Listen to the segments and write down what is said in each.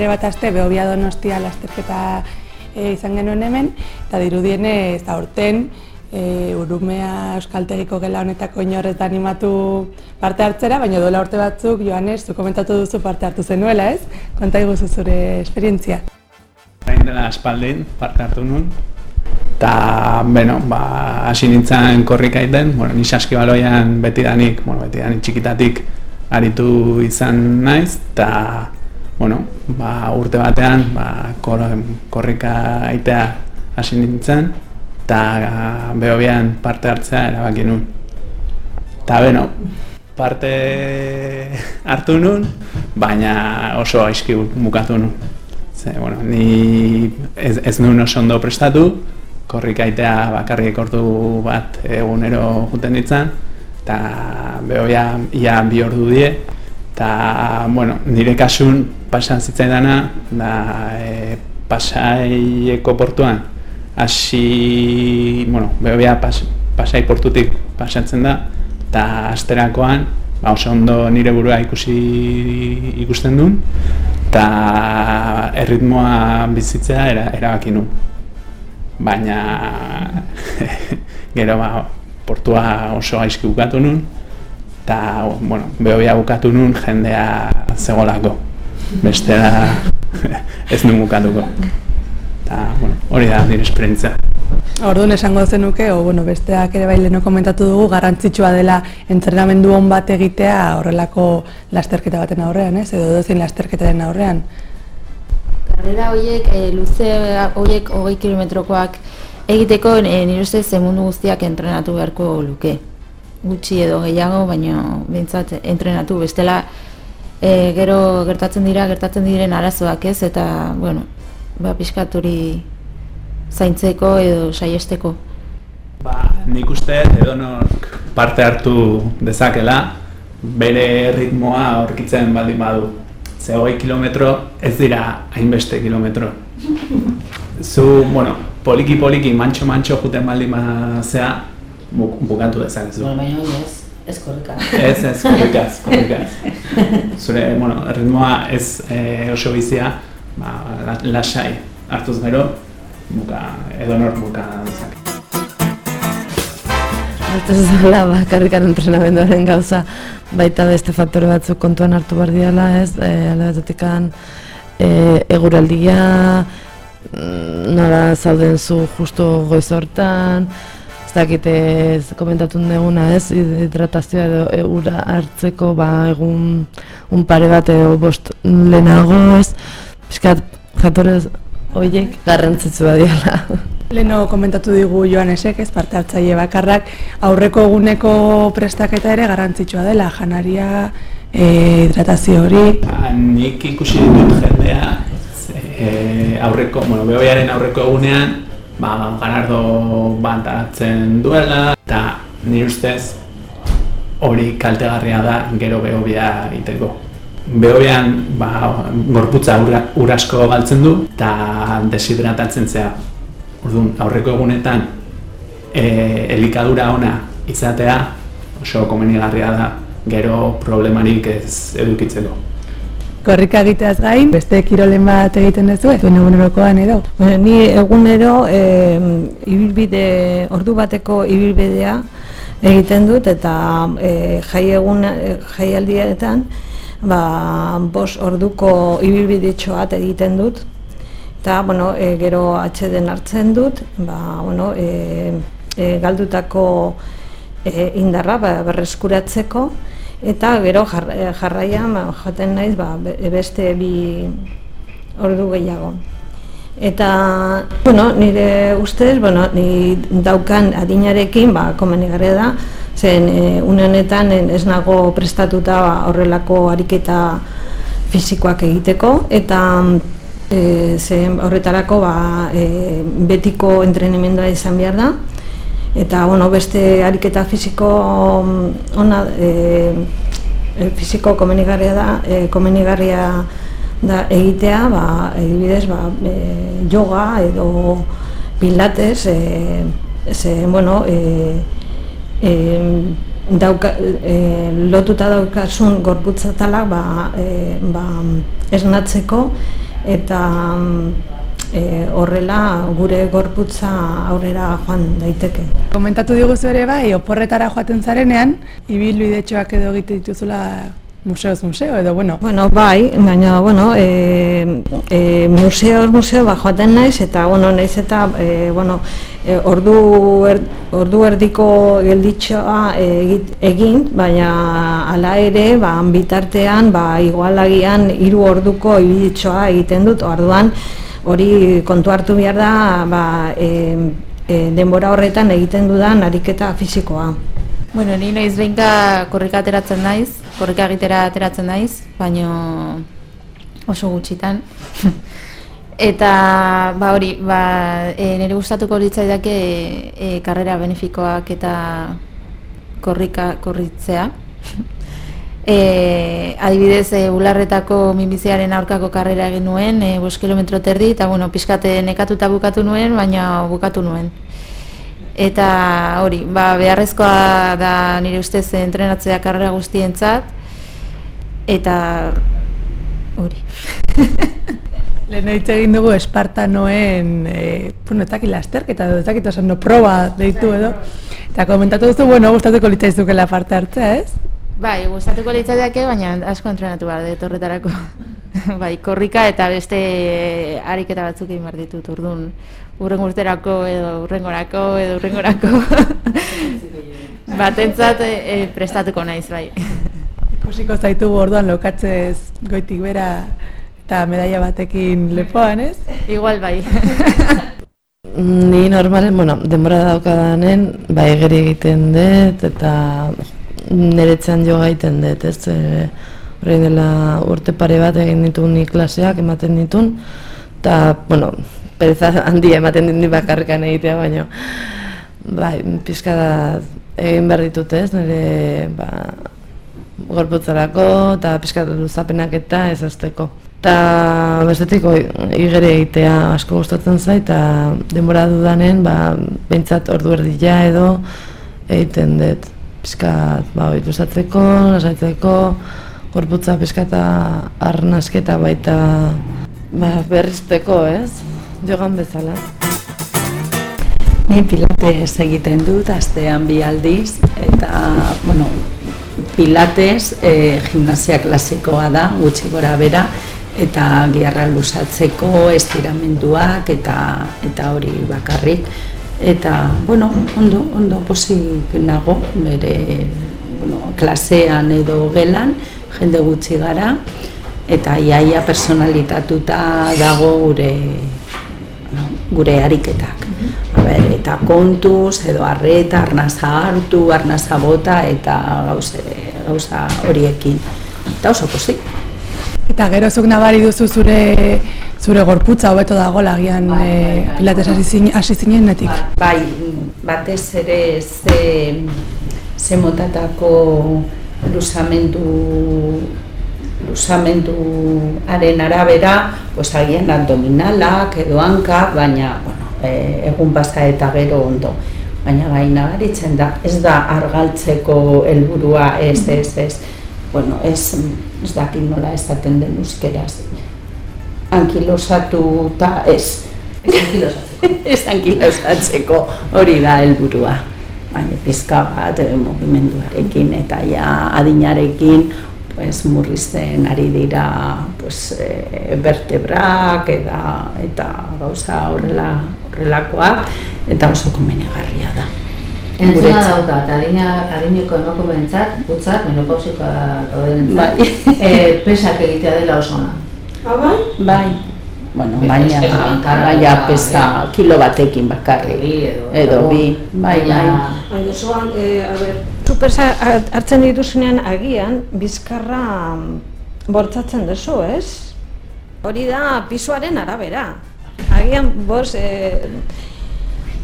pare bat aste behobia donostia lasterketa e, izan genuen hemen, eta dirudiene ez da orten, e, urumea euskaltegiko gela honetako inorreta animatu parte hartzera, baina dola urte batzuk, Joanes, zu komentatu duzu parte hartu zenuela, ez? Konta iguzu zure esperientzia. Zain dela espaldin parte hartu nuen, eta, bueno, ba, hasi nintzen korrika iten, bueno, aski baloian betidanik, bueno, betidanik txikitatik aritu izan naiz, eta, bueno, ba, urte batean, ba, kor, korrika aitea hasi nintzen, eta behobian parte hartzea erabaki nun. Eta beno, parte hartu nun, baina oso aizki bukatu nun. Ze, bueno, ni ez, ez nun oso ondo prestatu, korrikaitea bakarrik ordu bat egunero juten ditzen, eta behobia ia bi ordu die, eta bueno, nire kasun pasan zitzaidana, da e, pasaieko portuan, hasi, bueno, behobia pas, pasai portutik pasatzen da, eta asterakoan, ba, oso ondo nire burua ikusi ikusten duen, eta erritmoa bizitzea era, erabaki nuen. Baina, gero ba, portua oso aizki bukatu nuen, eta, bueno, behobia bukatu nuen jendea zegolako. Bestela ez nuen bukatuko eta bueno, hori da nire esperientzia. Orduan esango zenuke, o, bueno, besteak ere baileno komentatu dugu, garrantzitsua dela entrenamendu hon bat egitea horrelako lasterketa baten aurrean, ez? edo dozin lasterketaren aurrean. Karrera horiek, e, luze horiek hogei kilometrokoak egiteko e, nire ustez mundu guztiak entrenatu beharko luke. Gutxi edo gehiago, baina bintzat entrenatu bestela e, gero gertatzen dira, gertatzen diren arazoak ez, eta, bueno, ba, piskaturi zaintzeko edo saiesteko? Ba, nik uste edo parte hartu dezakela, bere ritmoa aurkitzen baldin badu. Ze hogei kilometro ez dira hainbeste kilometro. Zu, bueno, poliki poliki, mantxo mantxo juten baldin zea, bukatu dezakezu. Bueno, baina ez, ez korrika. Ez, ez, korrikaz, korrikaz. Zure, bueno, ritmoa ez e, oso bizia, ba, lasai hartuz gero, buka, edo nor buka dezak. Ez zela bakarrikan entrenamenduaren gauza, baita beste faktore batzuk kontuan hartu behar diala, ez, e, alde e, eguraldia, mm, nola zauden zu justo goiz hortan, ez dakit ez komentatun deguna ez, hidratazioa edo eura hartzeko ba, egun un pare bat edo bost lehenago ez, Piskat, jatorez, oiek garrantzitsu diala. Leno komentatu digu Joanesek, ez parte hartzaile bakarrak, aurreko eguneko prestaketa ere garrantzitsua dela, janaria, e, hidratazio hori. Ba, nik ikusi ditut jendea, e, aurreko, bueno, behoiaren aurreko egunean, ba, ganardo bat hartzen duela, eta nire ustez hori kaltegarria da gero behobia iteko behobean ba, gorputza urasko galtzen du eta deshidratatzen zea. Orduan, aurreko egunetan e, elikadura ona izatea oso komenigarria da gero problemarik ez edukitzeko. Korrika egiteaz gain, beste kirolen bat egiten duzu, ez egunerokoan edo? Bueno, ni egunero e, ibilbide, ordu bateko ibilbidea egiten dut eta e, jai egun, jaialdietan ba, bos orduko ibilbidetxo bat egiten dut eta bueno, e, gero atxeden hartzen dut ba, bueno, e, e, galdutako e, indarra ba, berreskuratzeko eta gero jar, e, jarraian ba, jaten naiz ba, beste bi ordu gehiago. Eta, bueno, nire ustez, bueno, ni daukan adinarekin, ba, komenigarria da, zen e, honetan ez nago prestatuta ba, horrelako ariketa fisikoak egiteko eta e, zen horretarako ba, e, betiko entrenimendua izan behar da eta bueno, beste ariketa fisiko mm, ona e, fisiko komenigarria da e, komenigarria da egitea ba, edibidez ba, e, yoga edo pilates e, ze, bueno, e, e, dauka, e, lotuta daukasun gorputzatalak ba, e, ba, esnatzeko eta e, horrela gure gorputza aurrera joan daiteke. Komentatu diguzu ere bai, oporretara joaten zarenean, ibilbidetxoak edo egite dituzula museoz museo edo bueno. Bueno, bai, baina bueno, e, e, museoz museo ba joaten naiz eta bueno, naiz eta e, bueno, e, ordu er, ordu erdiko gelditxoa egin, baina hala ere, ba bitartean, ba igualagian hiru orduko ibilitxoa egiten dut. Orduan hori kontu hartu behar da, ba e, e, denbora horretan egiten dudan ariketa fisikoa. Bueno, ni naiz behinka korrika ateratzen naiz, korrika egitera ateratzen naiz, baino oso gutxitan. Eta ba hori, ba, e, nire gustatuko litzaidake e, karrera benefikoak eta korrika korritzea. E, adibidez, e, ularretako minbiziaren aurkako karrera egin nuen, e, bos kilometro terdi, eta bueno, pixkate nekatuta bukatu nuen, baina bukatu nuen. Eta hori, ba, beharrezkoa da nire ustez entrenatzea karrera guztientzat eta hori. Lehen hitz egin dugu Espartanoen e, bueno, eta lasterketa edo ez osan no proba deitu edo. Eta komentatu duzu, bueno, gustatuko la parte hartzea, ez? Bai, gustatuko litzaidake, baina asko entrenatu behar dut horretarako. bai, korrika eta beste ariketa batzuk egin behar ditut, urdun urren urterako edo urrengorako edo urrengorako batentzat e, prestatuko naiz bai. Ikusiko zaitu orduan lokatzez goitik bera eta medaia batekin lepoan, ez? Igual bai. Ni normalen, bueno, denbora daukadanen, bai egeri egiten dut eta niretzen jo gaiten dut, ez? E, dela urte pare bat egin ditu ni klaseak ematen ditun, eta, bueno, pereza handia ematen dit bakarrikan egitea, baina bai, pizka da egin behar ditut ez, nire ba, gorputzarako eta pizka luzapenak eta ez azteko. Eta bestetik igere egitea asko gustatzen zait, eta denbora dudanen, ba, behintzat ordu erdia edo egiten dut. Pizka, ba, luzatzeko, lasaitzeko, gorputza pizka eta arnasketa baita ba, berrizteko, ez? jogan bezala. Ni pilates egiten dut, astean bi aldiz, eta, bueno, pilates e, gimnasia klasikoa da, gutxi gora bera, eta giarra lusatzeko estiramenduak eta eta hori bakarrik. Eta, bueno, ondo, ondo posik nago, bere, bueno, klasean edo gelan, jende gutxi gara, eta iaia personalitatuta dago gure gure ariketak. A ber, eta kontuz, edo arreta, arnaza hartu, arnaza bota, eta gauze, gauza horiekin. Eta oso pozik. Eta gero zuk nabari duzu zure zure gorputza hobeto dago lagian bai, bai, bai, e, pilates hasi zinen netik. Bai, batez ere ze, ze motatako luzamendu luzamenduaren arabera, pues agian abdominalak edo hankak, baina bueno, e, egun pasa eta gero ondo. Baina baina baritzen da, ez da argaltzeko helburua ez, ez, ez. Bueno, ez, ez dakit nola ez den euskeraz. Ankilosatu eta ez. Ez ankilosatzeko hori da helburua. Baina pizka bat, e, mugimenduarekin eta ja adinarekin pues, murrizten ari dira pues, e, vertebrak eta, eta gauza horrela horrelakoa eta oso komenegarria da. Entzuna dauka, eta adina, adineko emako bentzat, putzat, menopausikoa bai. e, pesak egitea dela oso ona. Ah, bai? Bai. Bueno, baina, baina pesa kilo batekin bakarri, edo bi, bai, bai. Baina, zoan, e, a ber, Supersa hartzen dituzunean agian bizkarra bortzatzen duzu, ez? Hori da pisuaren arabera. Agian bos e,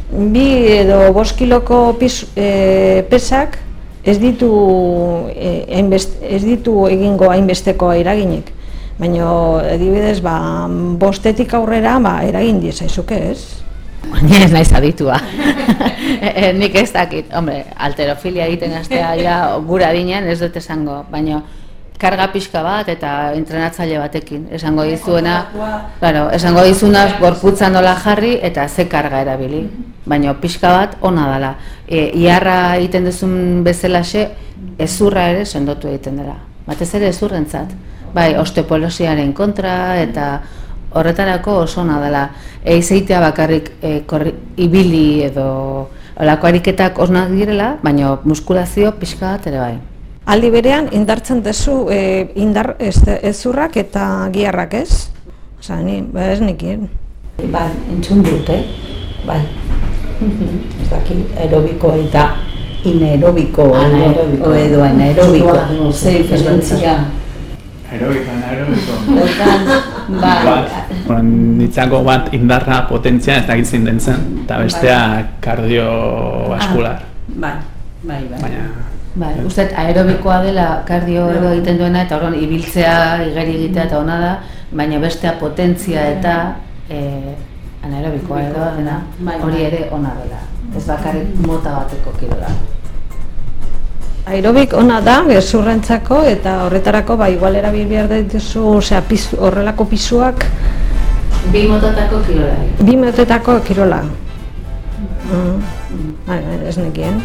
bi edo bos kiloko pis, e, pesak ez ditu e, ez ditu egingo hainbesteko eraginik. Baina, adibidez, ba, bostetik aurrera, ba, eragin diezaizuke, ez? Baina ez naiz aditua. e, nik ez dakit, hombre, alterofilia egiten gaztea ja gura dinen ez dut esango, baina karga pixka bat eta entrenatzaile batekin. Esango dizuena, claro, esango dizuna gorputza nola jarri eta ze karga erabili. Baina pixka bat ona dela. E, iarra egiten duzun bezalaxe, ezurra ere sendotu egiten dela. Batez ere ezurrentzat. Bai, osteopolosiaren kontra eta horretarako oso ona dela. Eizeitea bakarrik e, korri, ibili edo olako ariketak osnak direla, baina muskulazio pixka bat ere bai. Aldi berean indartzen duzu e, indar este, ezurrak eta giarrak ez? Osa, ni, ba ez nikien. Bai, entzun dut, eh? Bai. Ez daki, aerobiko eta inerobiko Anaerobiko. edo, anaerobiko. Zer diferentzia. Aerobiko, anaerobiko. Otan, bai, Bat, bueno, nitzako bat indarra potentzia ez dakit den zen, eta bestea kardiovaskular. bai, bai, bai. Baina, Bai, uste aerobikoa dela kardio ero egiten duena eta orduan ibiltzea, igeri egitea eta ona da, baina bestea potentzia eta e, anaerobikoa edo dena, Bai, hori bai. ere ona dela. Ez bakarrik mota bateko kirola. Aerobik ona da, gezurrentzako, eta horretarako, ba, igual erabil behar dituzu, osea, pizu, horrelako pisuak, Bi motatako kirola. bi metetako kirola. Mm. Bai, ez nekien.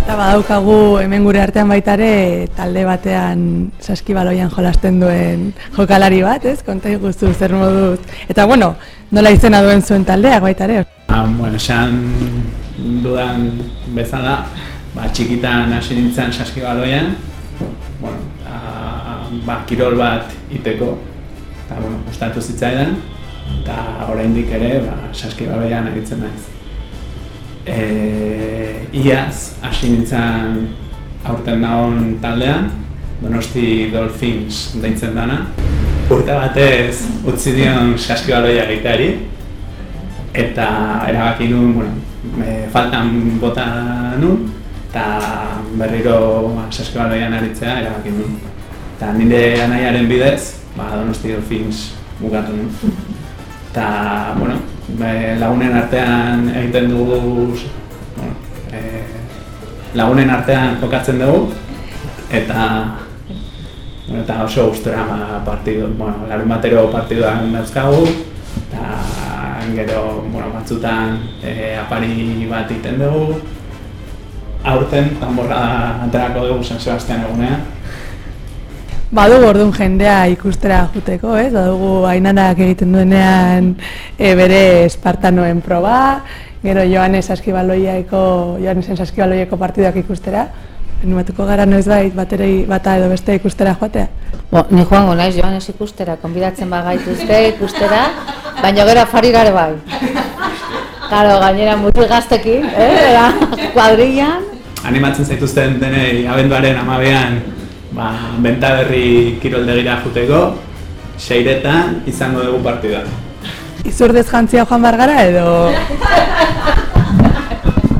Eta badaukagu hemen gure artean baita ere talde batean saskibaloian jolasten duen jokalari bat, ez? Konta iguzu zer moduz. Eta bueno, nola izena duen zuen taldeak baita ere. ah, bueno, esan dudan bezala, ba, txikitan hasi nintzen saskibaloian, bueno, a, ba, kirol bat iteko, eta bueno, gustatu zitzaidan, eta oraindik ere ba, saskibaloian aritzen naiz. E, iaz, hasi nintzen aurten dagoen taldean, Donosti Dolphins deitzen dana. Urte batez utzi dion saskibaloia egiteari, eta erabaki nuen, bueno, e, faltan bota nuen, eta berriro ba, saskibaloian aritzea erabaki nuen. Eta nire anaiaren bidez, ba, Donosti Dolphins bukatu nuen. Eta, bueno, be, lagunen artean egiten dugu, bueno, e, lagunen artean jokatzen dugu, eta eta oso gustora ma partidu, bueno, larun batero partiduan dauzkagu, eta gero, bueno, batzutan e, apari bat egiten dugu, aurten tanborra aterako dugu San Sebastian egunean, Badugu orduan jendea ikustera juteko, ez? Badugu ainanak egiten duenean e, bere espartanoen proba, gero Joanes Saskibaloiaeko, Joanesen Saskibaloiako partiduak ikustera. Animatuko gara noiz bait, batera, bata edo beste ikustera joatea. Bo, ni joango naiz joanez ikustera, konbidatzen bagaituzte ikustera, baina gero afari bai. Claro, gainera mutil gaztekin, eh? Era, kuadrillan. animatzen zaituzten denei abenduaren amabean ba, benta berri kiroldegira juteko, seiretan izango dugu partida. Izurdez jantzia joan bar gara edo...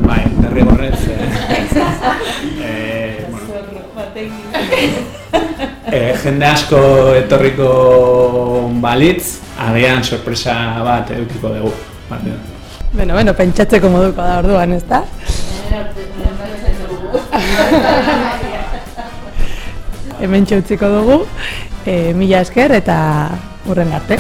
Bai, derrigorrez, eh, eh, bueno, eh, jende asko etorriko balitz, agian sorpresa bat edukiko dugu partida. Bueno, bueno, pentsatzeko moduko da orduan, ezta? Hemen utziko dugu, e, mila esker eta urren arte.